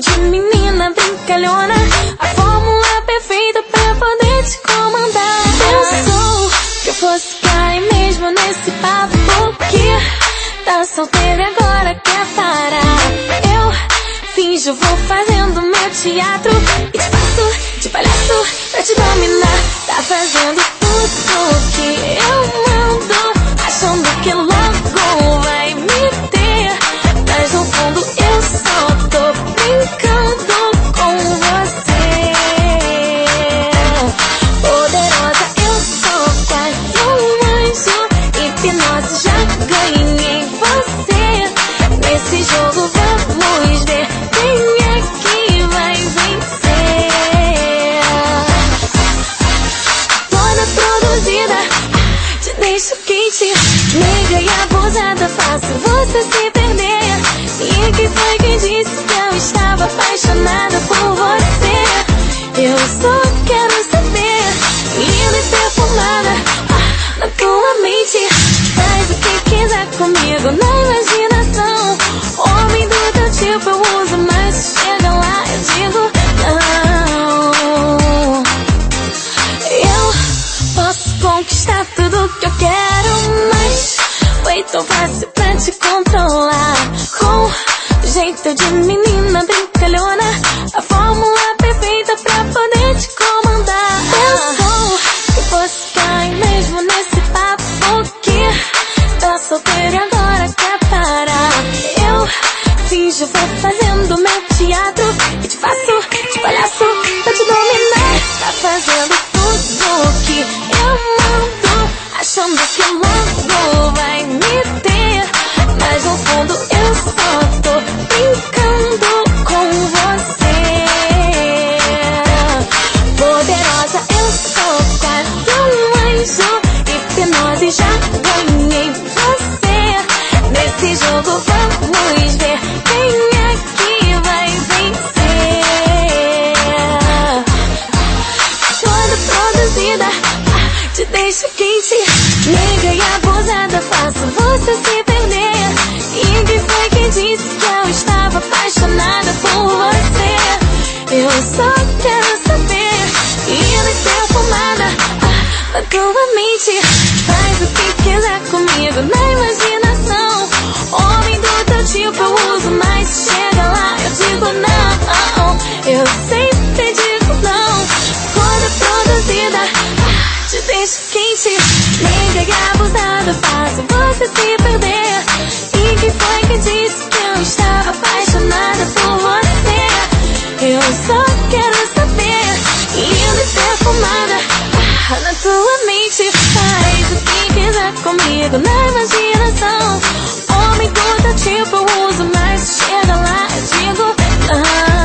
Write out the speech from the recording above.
de menina brincalhona. A fórmula perfeita pra poder te comandar. Nesse papo. Porque tá solteira e agora quer parar. Eu finjo, vou fazendo meu teatro. E te faço de palhaço pra te dominar. Tá fazendo tão fácil pra te controlar. Com jeito de menina brincalhona, a fórmula perfeita pra poder te comandar. Pensou que fosse cair mesmo nesse papo que tá solteira e agora quer parar. Eu finjo, vou fazendo meu teatro e te faço de palhaço pra te dominar. Tá fazendo tudo que eu mando, achando que logo vai já ganhei você. Nesse jogo vamos ver quem é que vai vencer. Toda produzida, te deixo quente. Nega e abusada, faço você se perder. E quem foi quem disse que eu estava apaixonada mente. Faz o que quiser comigo na imaginação. Homem do teu tipo eu uso, mas chega lá eu digo não. Eu sempre digo não. Quando produzida, ah, te deixo quente. Nega e abusada, faço você se perder. E quem foi que disse que eu estava apaixonada por você? Eu só quero 하나 to a m e e t you guys 이게 닿고 미에도 날 맞이해서 어미 꽃다 chip was a nice shit like 지고 now